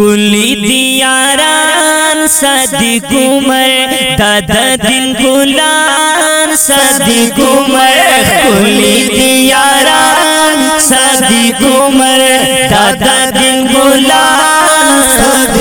کلی دیاران صدیق عمر دادا دل گلان صدیق عمر کلی دیاران صدیق عمر دادا دل گلان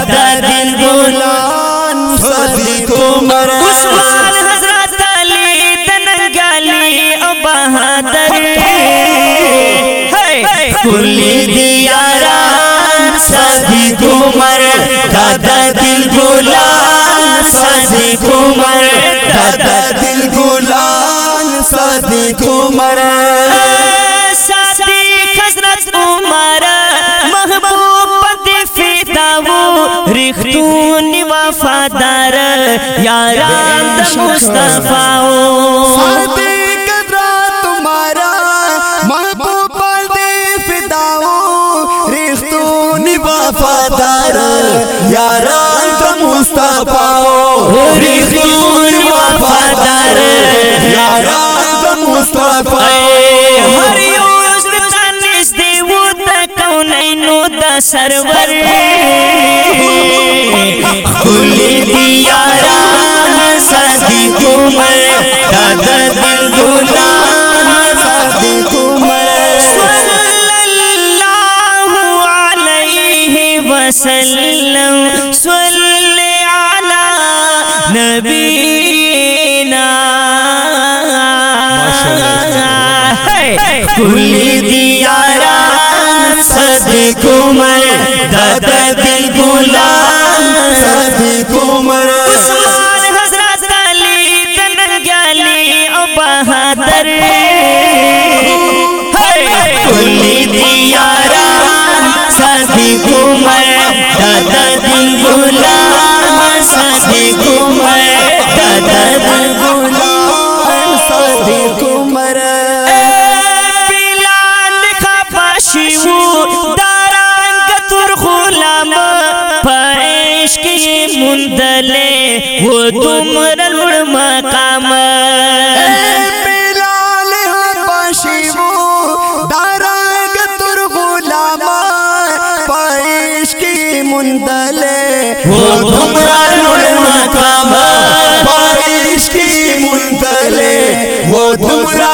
دل گلان صدیق عمر عثمان حضرت علی تنگالی او بہادر کلی دیاران صدیق عمر دادا دل گلان ریختون وفادار یاران دا مصطفیٰ صدیق حضرت تمہارا محبوب دے فداؤ ریختون وفادار یاران کا مصطفیٰ ریختون وفادار یاران کا مصطفیٰ ہر یوز دا کونینو دا سرور۔ کلی دیاران صدیق عمر دادا دل گلان صدیق عمر۔ صلی اللہ علیہ وسلم صلی علی نبینا۔ کلی دیاران صدیق عمر دادا دل گلان صدیق عمر کی مندلے وہ تمر مقام پائش کی مندلے وہ تمران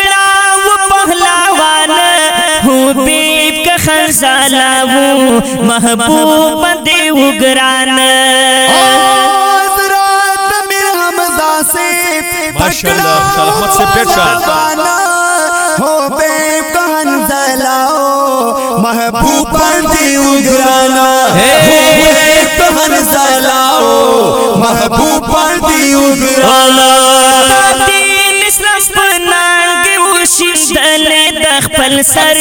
محبوب دے اگران حضرات امیر حمزہ سے ماشاءاللہ، سے پیٹ ہو بے محبوب دی اگرانا۔ ہو بے کہن زلاؤ محبوب دی اگرانا۔ دین اسلام پنانگی وشندل دخپل سر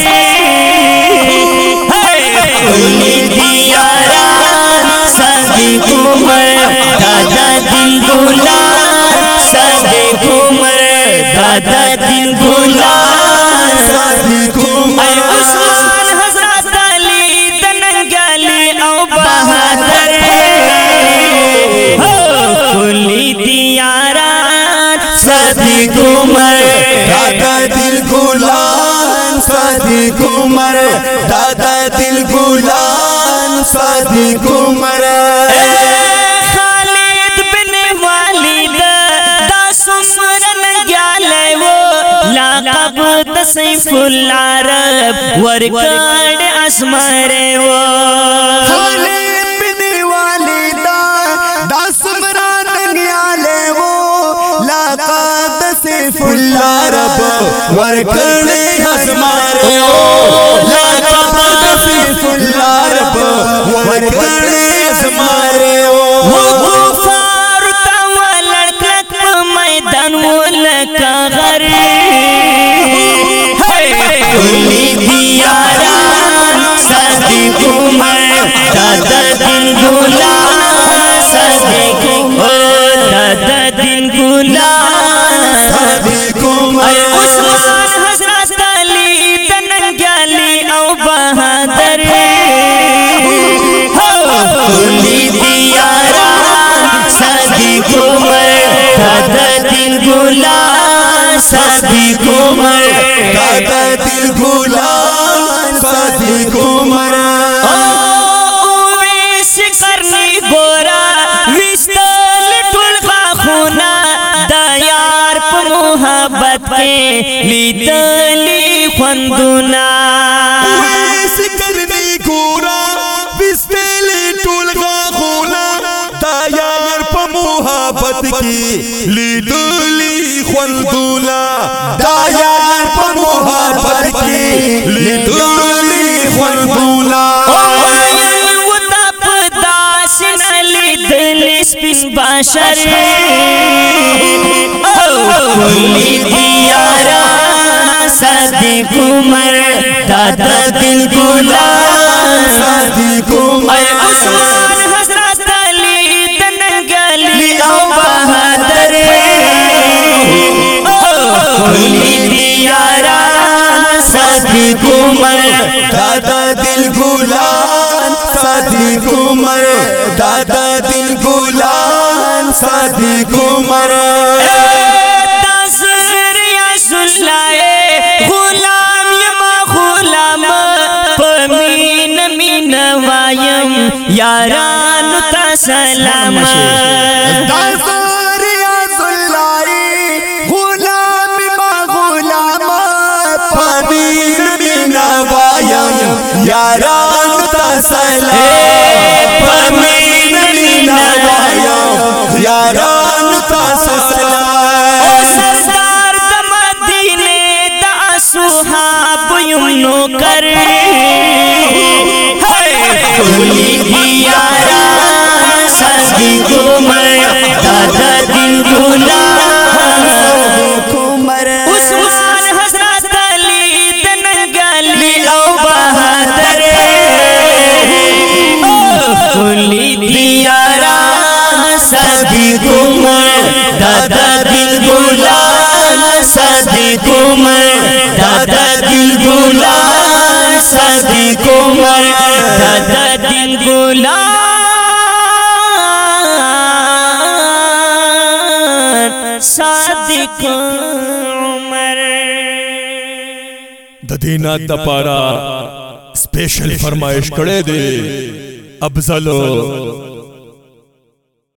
دیاران صدیق عمر دادا دل گلان صدیق عمر دادا دل صدیق عمر اے عثمان حضرت علی او بہادر دادا دل گلان صدیق عمر دادا دل گلان صادق عمر۔ خالد بن والد دا سمرن گیالے وہ۔ لقب د سیف العرب ورکڑ اسمرے وہ۔ خالد بن والدہ دا رب ورکڑے ہزمارے محبت کې لیدلی خوندونا ویس کرنی گورا بسپیلی ټول غاخونا دا یار په محبت کی لیدلی خوندونا۔ دا یار په محبت کی لیدلی دل سپین باشر کلی دیارا صدیق عمر، دادا دل گلا صادق عمر اے حضرت علی او بہادر۔ صدیق عمر، دادا دل گلان صادق عمر، دادا دل گلان صادق عمر۔ یاران تا سلام. دازار یا زلائی غلام ما غلام پامین مینا وایم یاران تا سلام. پامین کلی دیارا صدیق عمر دادا دل گلا صدیق عمر دادا دل گلا صدیق عمر دادا دل گلا صادق عمر۔ د دینا تپارا سپیشل فرمایش کړي دي افضل